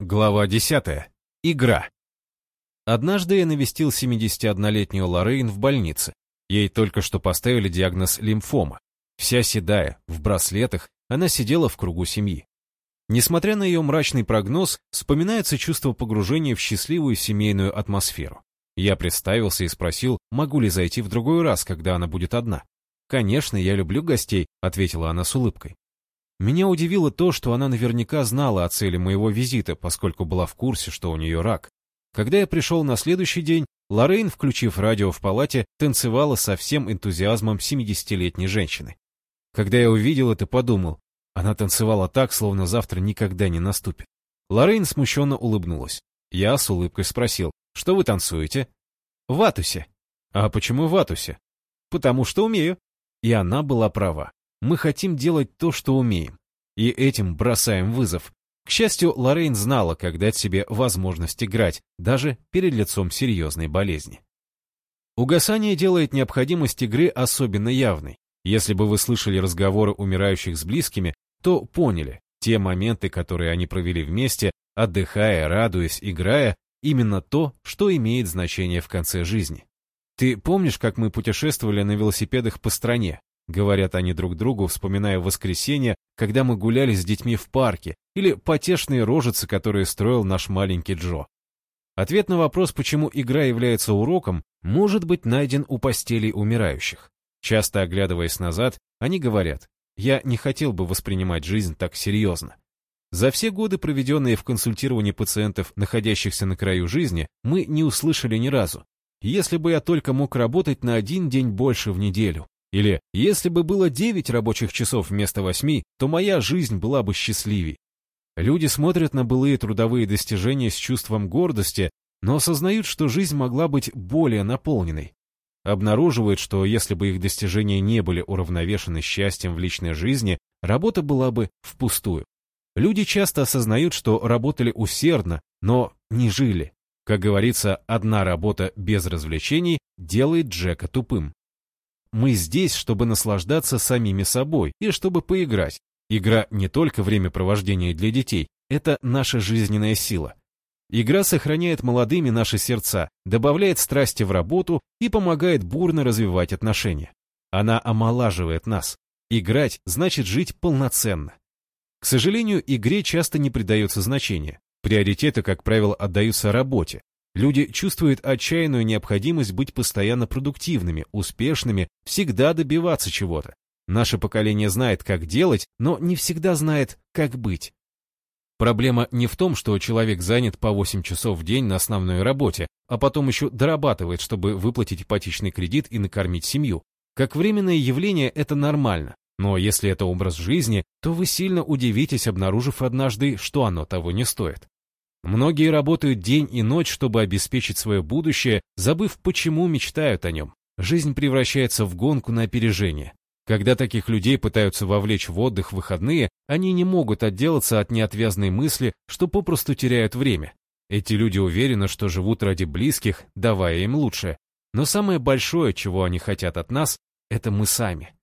Глава 10. Игра. Однажды я навестил 71-летнюю Лоррейн в больнице. Ей только что поставили диагноз лимфома. Вся седая, в браслетах, она сидела в кругу семьи. Несмотря на ее мрачный прогноз, вспоминается чувство погружения в счастливую семейную атмосферу. Я представился и спросил, могу ли зайти в другой раз, когда она будет одна. «Конечно, я люблю гостей», — ответила она с улыбкой. Меня удивило то, что она наверняка знала о цели моего визита, поскольку была в курсе, что у нее рак. Когда я пришел на следующий день, Лоррейн, включив радио в палате, танцевала со всем энтузиазмом 70-летней женщины. Когда я увидел это, подумал, она танцевала так, словно завтра никогда не наступит. Лоррейн смущенно улыбнулась. Я с улыбкой спросил, что вы танцуете? В Атусе. А почему в Атусе? Потому что умею. И она была права. Мы хотим делать то, что умеем. И этим бросаем вызов. К счастью, Лоррейн знала, как дать себе возможность играть, даже перед лицом серьезной болезни. Угасание делает необходимость игры особенно явной. Если бы вы слышали разговоры умирающих с близкими, то поняли, те моменты, которые они провели вместе, отдыхая, радуясь, играя, именно то, что имеет значение в конце жизни. Ты помнишь, как мы путешествовали на велосипедах по стране? Говорят они друг другу, вспоминая воскресенье, когда мы гуляли с детьми в парке, или потешные рожицы, которые строил наш маленький Джо. Ответ на вопрос, почему игра является уроком, может быть найден у постелей умирающих. Часто оглядываясь назад, они говорят, «Я не хотел бы воспринимать жизнь так серьезно». За все годы, проведенные в консультировании пациентов, находящихся на краю жизни, мы не услышали ни разу. Если бы я только мог работать на один день больше в неделю, или «Если бы было 9 рабочих часов вместо 8, то моя жизнь была бы счастливей». Люди смотрят на былые трудовые достижения с чувством гордости, но осознают, что жизнь могла быть более наполненной. Обнаруживают, что если бы их достижения не были уравновешены счастьем в личной жизни, работа была бы впустую. Люди часто осознают, что работали усердно, но не жили. Как говорится, одна работа без развлечений делает Джека тупым. Мы здесь, чтобы наслаждаться самими собой и чтобы поиграть. Игра не только времяпровождение для детей, это наша жизненная сила. Игра сохраняет молодыми наши сердца, добавляет страсти в работу и помогает бурно развивать отношения. Она омолаживает нас. Играть значит жить полноценно. К сожалению, игре часто не придается значения. Приоритеты, как правило, отдаются работе, Люди чувствуют отчаянную необходимость быть постоянно продуктивными, успешными, всегда добиваться чего-то. Наше поколение знает, как делать, но не всегда знает, как быть. Проблема не в том, что человек занят по 8 часов в день на основной работе, а потом еще дорабатывает, чтобы выплатить ипотечный кредит и накормить семью. Как временное явление это нормально, но если это образ жизни, то вы сильно удивитесь, обнаружив однажды, что оно того не стоит. Многие работают день и ночь, чтобы обеспечить свое будущее, забыв, почему мечтают о нем. Жизнь превращается в гонку на опережение. Когда таких людей пытаются вовлечь в отдых в выходные, они не могут отделаться от неотвязной мысли, что попросту теряют время. Эти люди уверены, что живут ради близких, давая им лучшее. Но самое большое, чего они хотят от нас, это мы сами.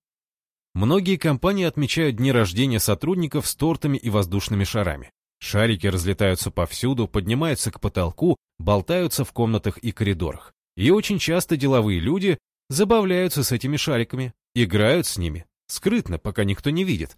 Многие компании отмечают дни рождения сотрудников с тортами и воздушными шарами. Шарики разлетаются повсюду, поднимаются к потолку, болтаются в комнатах и коридорах. И очень часто деловые люди забавляются с этими шариками, играют с ними, скрытно, пока никто не видит.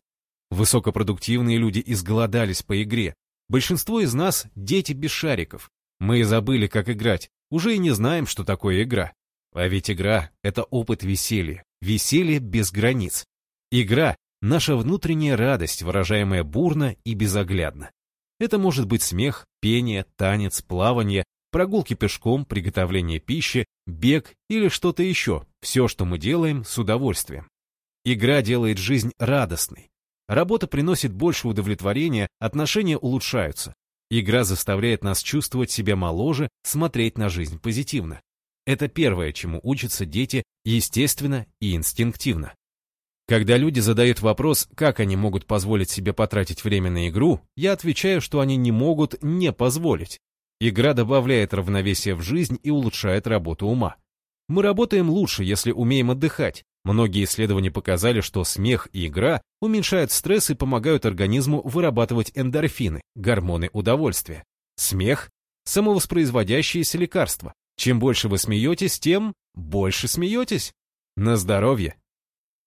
Высокопродуктивные люди изголодались по игре. Большинство из нас — дети без шариков. Мы забыли, как играть, уже и не знаем, что такое игра. А ведь игра — это опыт веселья, веселье без границ. Игра — наша внутренняя радость, выражаемая бурно и безоглядно. Это может быть смех, пение, танец, плавание, прогулки пешком, приготовление пищи, бег или что-то еще. Все, что мы делаем, с удовольствием. Игра делает жизнь радостной. Работа приносит больше удовлетворения, отношения улучшаются. Игра заставляет нас чувствовать себя моложе, смотреть на жизнь позитивно. Это первое, чему учатся дети естественно и инстинктивно. Когда люди задают вопрос, как они могут позволить себе потратить время на игру, я отвечаю, что они не могут не позволить. Игра добавляет равновесие в жизнь и улучшает работу ума. Мы работаем лучше, если умеем отдыхать. Многие исследования показали, что смех и игра уменьшают стресс и помогают организму вырабатывать эндорфины, гормоны удовольствия. Смех – самовоспроизводящееся лекарство. Чем больше вы смеетесь, тем больше смеетесь. На здоровье!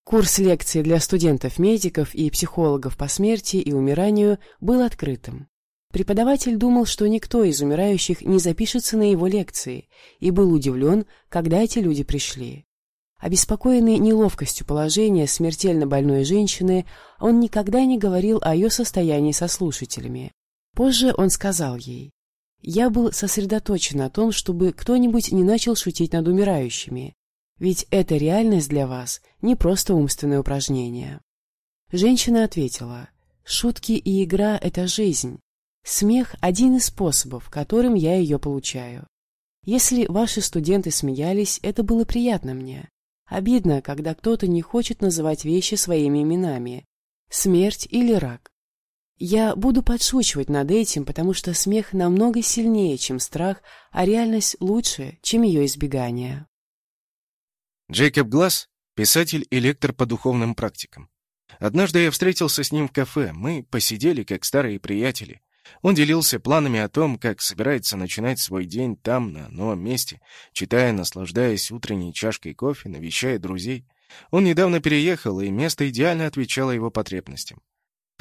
Курс лекций для студентов-медиков и психологов по смерти и умиранию был открытым. Преподаватель думал, что никто из умирающих не запишется на его лекции, и был удивлен, когда эти люди пришли. Обеспокоенный неловкостью положения смертельно больной женщины, он никогда не говорил о ее состоянии со слушателями. Позже он сказал ей, «Я был сосредоточен на том, чтобы кто-нибудь не начал шутить над умирающими, ведь эта реальность для вас не просто умственное упражнение». Женщина ответила, «Шутки и игра — это жизнь. Смех – один из способов, которым я ее получаю. Если ваши студенты смеялись, это было приятно мне. Обидно, когда кто-то не хочет называть вещи своими именами. Смерть или рак. Я буду подшучивать над этим, потому что смех намного сильнее, чем страх, а реальность лучше, чем ее избегание. Джейкоб Глаз – писатель и лектор по духовным практикам. Однажды я встретился с ним в кафе, мы посидели как старые приятели. Он делился планами о том, как собирается начинать свой день там, на новом месте, читая, наслаждаясь утренней чашкой кофе, навещая друзей. Он недавно переехал, и место идеально отвечало его потребностям.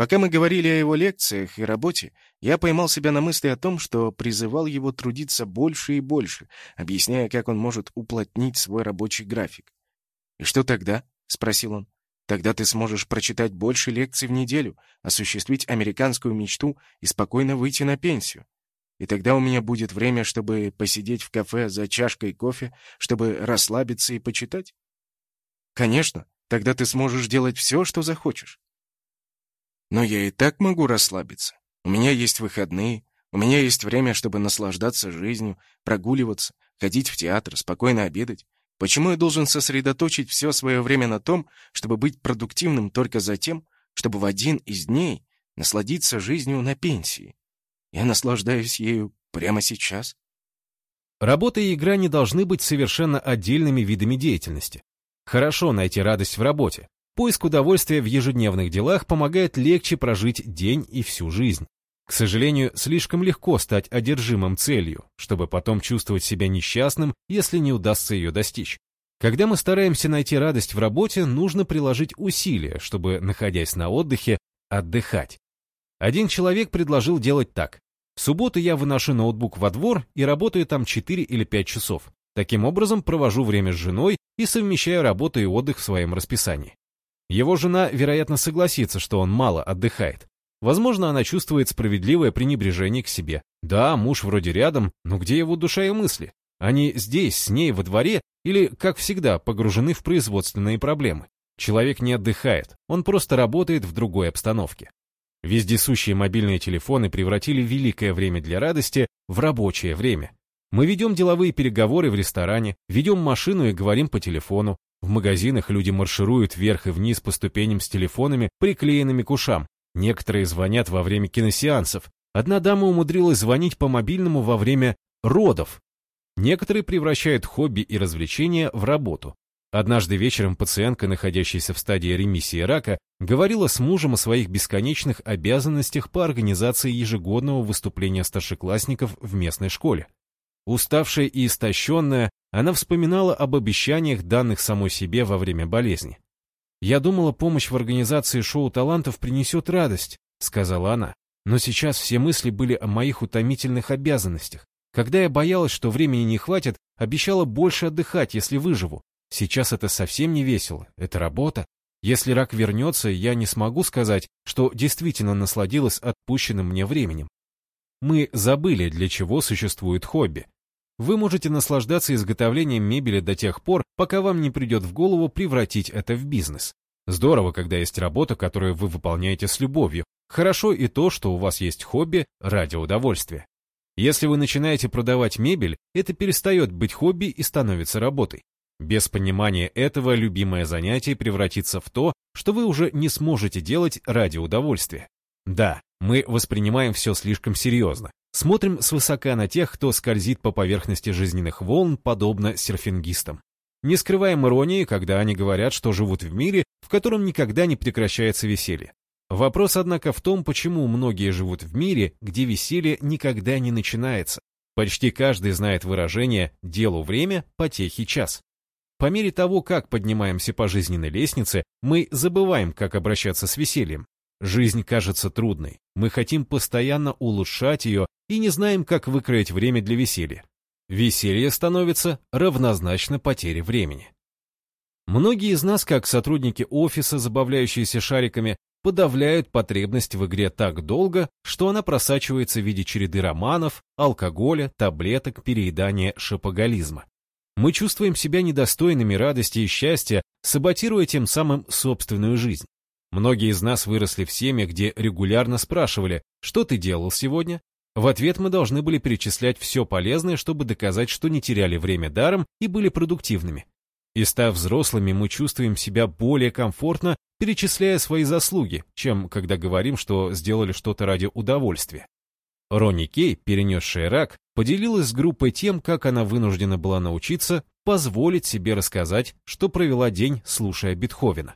Пока мы говорили о его лекциях и работе, я поймал себя на мысли о том, что призывал его трудиться больше и больше, объясняя, как он может уплотнить свой рабочий график. «И что тогда?» — спросил он. Тогда ты сможешь прочитать больше лекций в неделю, осуществить американскую мечту и спокойно выйти на пенсию. И тогда у меня будет время, чтобы посидеть в кафе за чашкой кофе, чтобы расслабиться и почитать? Конечно, тогда ты сможешь делать все, что захочешь. Но я и так могу расслабиться. У меня есть выходные, у меня есть время, чтобы наслаждаться жизнью, прогуливаться, ходить в театр, спокойно обедать. Почему я должен сосредоточить все свое время на том, чтобы быть продуктивным только за тем, чтобы в один из дней насладиться жизнью на пенсии? Я наслаждаюсь ею прямо сейчас. Работа и игра не должны быть совершенно отдельными видами деятельности. Хорошо найти радость в работе. Поиск удовольствия в ежедневных делах помогает легче прожить день и всю жизнь. К сожалению, слишком легко стать одержимым целью, чтобы потом чувствовать себя несчастным, если не удастся ее достичь. Когда мы стараемся найти радость в работе, нужно приложить усилия, чтобы, находясь на отдыхе, отдыхать. Один человек предложил делать так. В субботу я выношу ноутбук во двор и работаю там 4 или 5 часов. Таким образом, провожу время с женой и совмещаю работу и отдых в своем расписании. Его жена, вероятно, согласится, что он мало отдыхает. Возможно, она чувствует справедливое пренебрежение к себе. Да, муж вроде рядом, но где его душа и мысли? Они здесь, с ней, во дворе, или, как всегда, погружены в производственные проблемы. Человек не отдыхает, он просто работает в другой обстановке. Вездесущие мобильные телефоны превратили великое время для радости в рабочее время. Мы ведем деловые переговоры в ресторане, ведем машину и говорим по телефону. В магазинах люди маршируют вверх и вниз по ступеням с телефонами, приклеенными к ушам, Некоторые звонят во время киносеансов. Одна дама умудрилась звонить по мобильному во время родов. Некоторые превращают хобби и развлечения в работу. Однажды вечером пациентка, находящаяся в стадии ремиссии рака, говорила с мужем о своих бесконечных обязанностях по организации ежегодного выступления старшеклассников в местной школе. Уставшая и истощенная, она вспоминала об обещаниях, данных самой себе во время болезни. «Я думала, помощь в организации шоу талантов принесет радость», — сказала она. «Но сейчас все мысли были о моих утомительных обязанностях. Когда я боялась, что времени не хватит, обещала больше отдыхать, если выживу. Сейчас это совсем не весело, это работа. Если рак вернется, я не смогу сказать, что действительно насладилась отпущенным мне временем. Мы забыли, для чего существует хобби. Вы можете наслаждаться изготовлением мебели до тех пор, пока вам не придет в голову превратить это в бизнес. Здорово, когда есть работа, которую вы выполняете с любовью. Хорошо и то, что у вас есть хобби ради удовольствия. Если вы начинаете продавать мебель, это перестает быть хобби и становится работой. Без понимания этого любимое занятие превратится в то, что вы уже не сможете делать ради удовольствия. Да, мы воспринимаем все слишком серьезно. Смотрим свысока на тех, кто скользит по поверхности жизненных волн, подобно серфингистам. Не скрываем иронии, когда они говорят, что живут в мире, в котором никогда не прекращается веселье. Вопрос, однако, в том, почему многие живут в мире, где веселье никогда не начинается. Почти каждый знает выражение «делу время, потехи час». По мере того, как поднимаемся по жизненной лестнице, мы забываем, как обращаться с весельем. Жизнь кажется трудной, мы хотим постоянно улучшать ее и не знаем, как выкроить время для веселья. Веселье становится равнозначно потере времени. Многие из нас, как сотрудники офиса, забавляющиеся шариками, подавляют потребность в игре так долго, что она просачивается в виде череды романов, алкоголя, таблеток, переедания, шопоголизма. Мы чувствуем себя недостойными радости и счастья, саботируя тем самым собственную жизнь. Многие из нас выросли в семьях, где регулярно спрашивали, что ты делал сегодня? В ответ мы должны были перечислять все полезное, чтобы доказать, что не теряли время даром и были продуктивными. И став взрослыми, мы чувствуем себя более комфортно, перечисляя свои заслуги, чем когда говорим, что сделали что-то ради удовольствия. Ронни Кей, перенесшая рак, поделилась с группой тем, как она вынуждена была научиться позволить себе рассказать, что провела день, слушая Бетховена.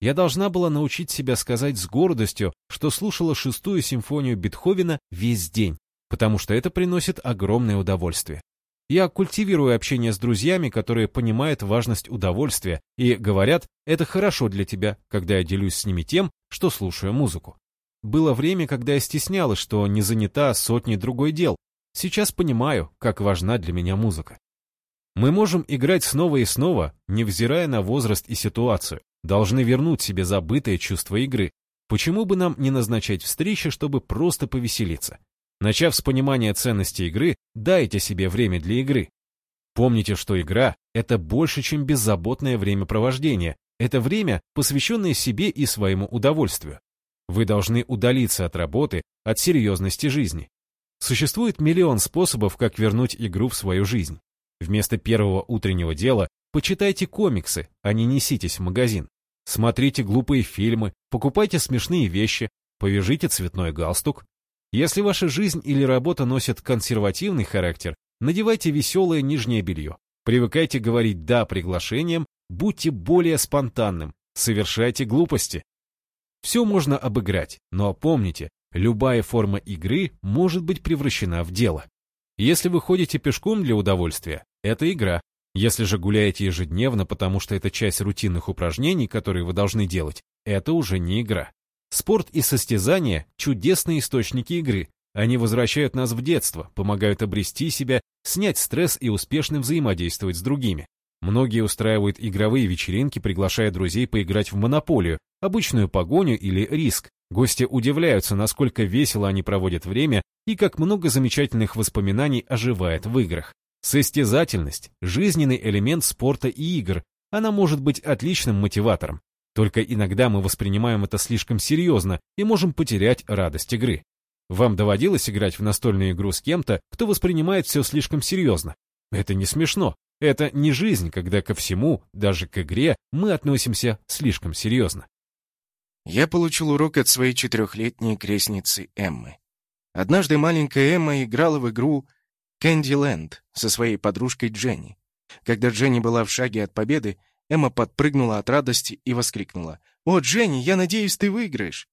Я должна была научить себя сказать с гордостью, что слушала шестую симфонию Бетховена весь день, потому что это приносит огромное удовольствие. Я культивирую общение с друзьями, которые понимают важность удовольствия и говорят, это хорошо для тебя, когда я делюсь с ними тем, что слушаю музыку. Было время, когда я стеснялась, что не занята сотней другой дел. Сейчас понимаю, как важна для меня музыка. Мы можем играть снова и снова, невзирая на возраст и ситуацию. Должны вернуть себе забытое чувство игры. Почему бы нам не назначать встречи, чтобы просто повеселиться? Начав с понимания ценности игры, дайте себе время для игры. Помните, что игра — это больше, чем беззаботное времяпровождение. Это время, посвященное себе и своему удовольствию. Вы должны удалиться от работы, от серьезности жизни. Существует миллион способов, как вернуть игру в свою жизнь. Вместо первого утреннего дела почитайте комиксы, а не неситесь в магазин. Смотрите глупые фильмы, покупайте смешные вещи, повяжите цветной галстук, если ваша жизнь или работа носят консервативный характер, надевайте веселое нижнее белье. Привыкайте говорить «да» приглашениям, будьте более спонтанным, совершайте глупости. Все можно обыграть, но помните, любая форма игры может быть превращена в дело. Если вы ходите пешком для удовольствия, это игра. Если же гуляете ежедневно, потому что это часть рутинных упражнений, которые вы должны делать, это уже не игра. Спорт и состязания – чудесные источники игры. Они возвращают нас в детство, помогают обрести себя, снять стресс и успешно взаимодействовать с другими. Многие устраивают игровые вечеринки, приглашая друзей поиграть в монополию, обычную погоню или риск. Гости удивляются, насколько весело они проводят время и как много замечательных воспоминаний оживает в играх. Состязательность – жизненный элемент спорта и игр. Она может быть отличным мотиватором. Только иногда мы воспринимаем это слишком серьезно и можем потерять радость игры. Вам доводилось играть в настольную игру с кем-то, кто воспринимает все слишком серьезно? Это не смешно. Это не жизнь, когда ко всему, даже к игре, мы относимся слишком серьезно. Я получил урок от своей четырехлетней крестницы Эммы. Однажды маленькая Эмма играла в игру Кэндиленд со своей подружкой Дженни. Когда Дженни была в шаге от победы, Эмма подпрыгнула от радости и воскликнула. «О, Дженни, я надеюсь, ты выиграешь!»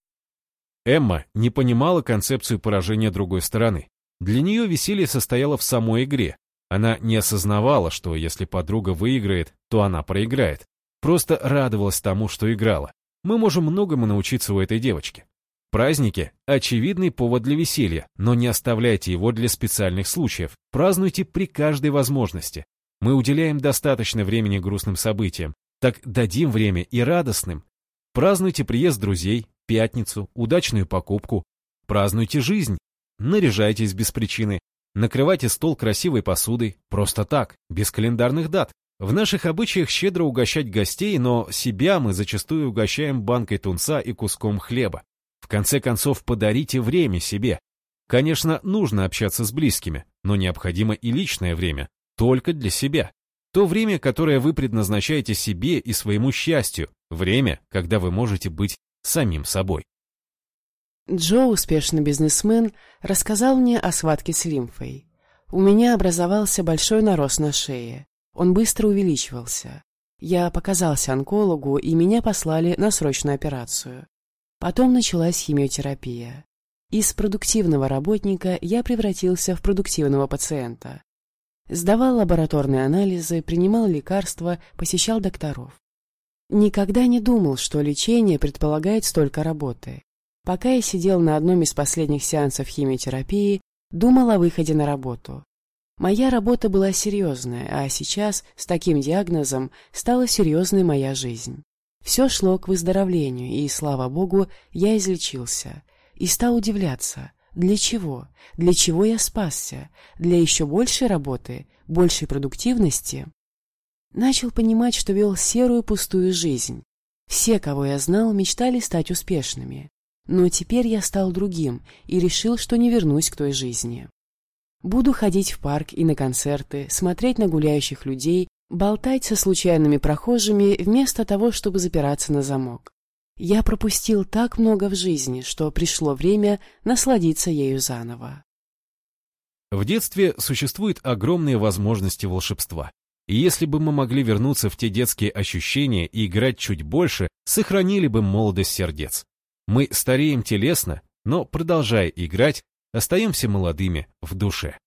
Эмма не понимала концепцию поражения другой стороны. Для нее веселье состояло в самой игре. Она не осознавала, что если подруга выиграет, то она проиграет. Просто радовалась тому, что играла. Мы можем многому научиться у этой девочки. Праздники – очевидный повод для веселья, но не оставляйте его для специальных случаев. Празднуйте при каждой возможности. Мы уделяем достаточно времени грустным событиям, так дадим время и радостным. Празднуйте приезд друзей, пятницу, удачную покупку. Празднуйте жизнь. Наряжайтесь без причины. Накрывайте стол красивой посудой, просто так, без календарных дат. В наших обычаях щедро угощать гостей, но себя мы зачастую угощаем банкой тунца и куском хлеба. В конце концов, подарите время себе. Конечно, нужно общаться с близкими, но необходимо и личное время, только для себя. То время, которое вы предназначаете себе и своему счастью, время, когда вы можете быть самим собой. Джо, успешный бизнесмен, рассказал мне о схватке с лимфой. У меня образовался большой нарост на шее. Он быстро увеличивался. Я показался онкологу, и меня послали на срочную операцию. Потом началась химиотерапия. Из продуктивного работника я превратился в продуктивного пациента. Сдавал лабораторные анализы, принимал лекарства, посещал докторов. Никогда не думал, что лечение предполагает столько работы. Пока я сидел на одном из последних сеансов химиотерапии, думал о выходе на работу. Моя работа была серьезная, а сейчас, с таким диагнозом, стала серьезной моя жизнь. Все шло к выздоровлению, и, слава богу, я излечился. И стал удивляться, для чего? Для чего я спасся? Для еще большей работы? Большей продуктивности? Начал понимать, что вел серую пустую жизнь. Все, кого я знал, мечтали стать успешными. Но теперь я стал другим и решил, что не вернусь к той жизни. Буду ходить в парк и на концерты, смотреть на гуляющих людей, болтать со случайными прохожими вместо того, чтобы запираться на замок. Я пропустил так много в жизни, что пришло время насладиться ею заново. В детстве существуют огромные возможности волшебства. И если бы мы могли вернуться в те детские ощущения и играть чуть больше, сохранили бы молодость сердец. Мы стареем телесно, но, продолжая играть, остаемся молодыми в душе.